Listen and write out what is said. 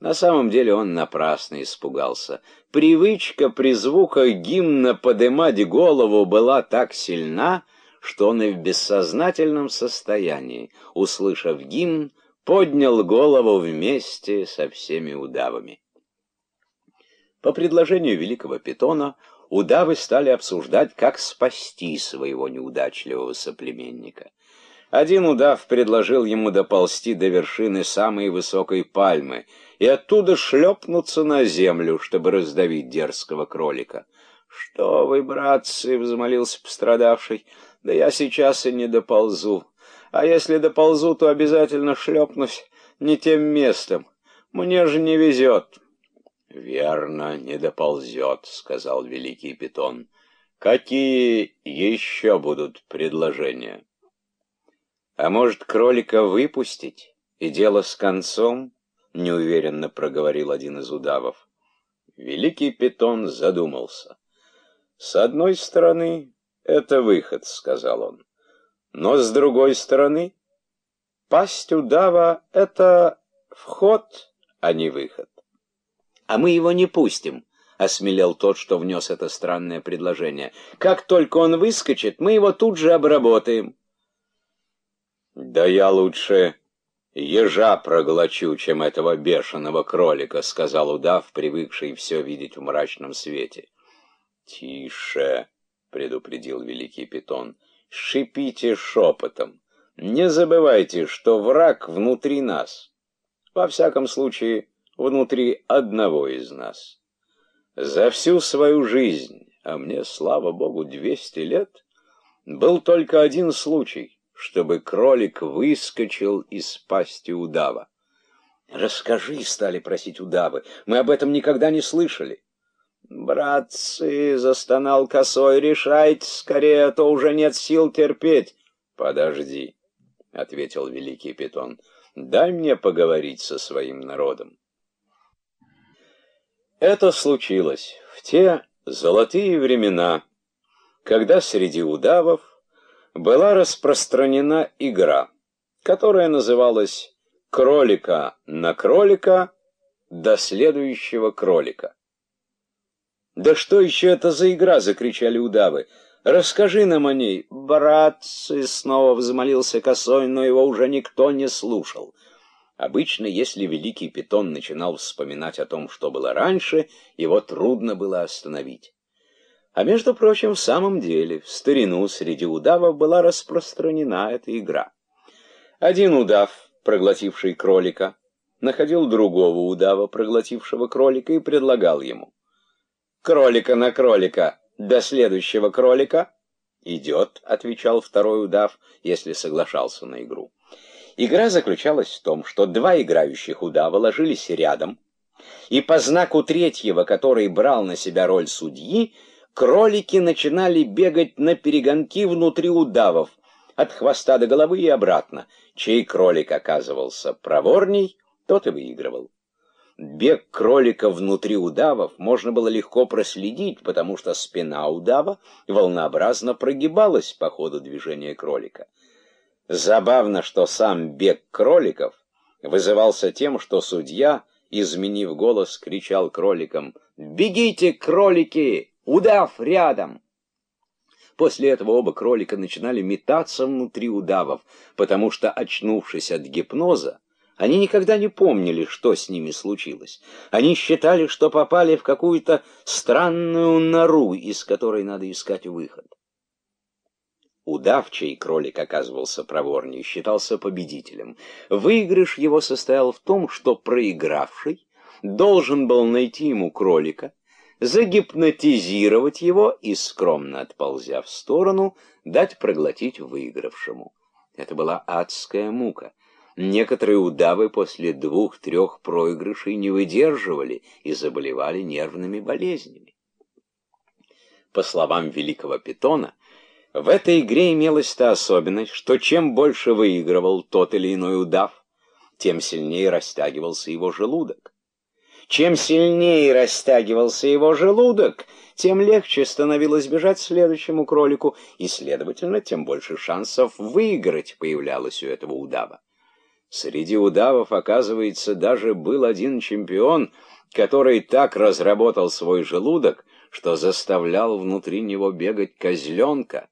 На самом деле он напрасно испугался. Привычка при звуках гимна подымать голову была так сильна, что он и в бессознательном состоянии, услышав гимн, поднял голову вместе со всеми удавами. По предложению великого питона удавы стали обсуждать, как спасти своего неудачливого соплеменника. Один удав предложил ему доползти до вершины самой высокой пальмы и оттуда шлепнуться на землю, чтобы раздавить дерзкого кролика. «Что вы, братцы!» — взмолился пострадавший. «Да я сейчас и не доползу. А если доползу, то обязательно шлепнусь не тем местом. Мне же не везет». «Верно, не доползет», — сказал великий питон. «Какие еще будут предложения?» «А может, кролика выпустить, и дело с концом?» — неуверенно проговорил один из удавов. Великий питон задумался. «С одной стороны, это выход», — сказал он. «Но с другой стороны, пасть удава — это вход, а не выход». «А мы его не пустим», — осмелел тот, что внес это странное предложение. «Как только он выскочит, мы его тут же обработаем». «Да я лучше ежа проглочу, чем этого бешеного кролика», — сказал удав, привыкший все видеть в мрачном свете. «Тише», — предупредил великий питон, — «шипите шепотом. Не забывайте, что враг внутри нас. Во всяком случае, внутри одного из нас. За всю свою жизнь, а мне, слава богу, двести лет, был только один случай, чтобы кролик выскочил из пасти удава. «Расскажи», — стали просить удавы, — «мы об этом никогда не слышали». «Братцы», — застонал косой, — «решайте скорее, а то уже нет сил терпеть». «Подожди», — ответил великий питон, — «дай мне поговорить со своим народом». Это случилось в те золотые времена, когда среди удавов была распространена игра, которая называлась «Кролика на кролика до следующего кролика». «Да что еще это за игра?» — закричали удавы. «Расскажи нам о ней!» «Братцы!» — снова взмолился косой, но его уже никто не слушал. Обычно, если великий питон начинал вспоминать о том, что было раньше, его трудно было остановить. А между прочим, в самом деле, в старину среди удавов была распространена эта игра. Один удав, проглотивший кролика, находил другого удава, проглотившего кролика, и предлагал ему. «Кролика на кролика, до следующего кролика?» «Идет», — отвечал второй удав, если соглашался на игру. Игра заключалась в том, что два играющих удава ложились рядом, и по знаку третьего, который брал на себя роль судьи, кролики начинали бегать на перегонки внутри удавов, от хвоста до головы и обратно. Чей кролик оказывался проворней, тот и выигрывал. Бег кролика внутри удавов можно было легко проследить, потому что спина удава волнообразно прогибалась по ходу движения кролика. Забавно, что сам бег кроликов вызывался тем, что судья, изменив голос, кричал кроликам «Бегите, кролики! Удав рядом!» После этого оба кролика начинали метаться внутри удавов, потому что, очнувшись от гипноза, они никогда не помнили, что с ними случилось. Они считали, что попали в какую-то странную нору, из которой надо искать выход. Удав, чей кролик оказывался проворнее, считался победителем. Выигрыш его состоял в том, что проигравший должен был найти ему кролика, загипнотизировать его и, скромно отползя в сторону, дать проглотить выигравшему. Это была адская мука. Некоторые удавы после двух-трех проигрышей не выдерживали и заболевали нервными болезнями. По словам великого питона, в этой игре имелась та особенность, что чем больше выигрывал тот или иной удав, тем сильнее растягивался его желудок. Чем сильнее растягивался его желудок, тем легче становилось бежать следующему кролику, и, следовательно, тем больше шансов выиграть появлялось у этого удава. Среди удавов, оказывается, даже был один чемпион, который так разработал свой желудок, что заставлял внутри него бегать козленка.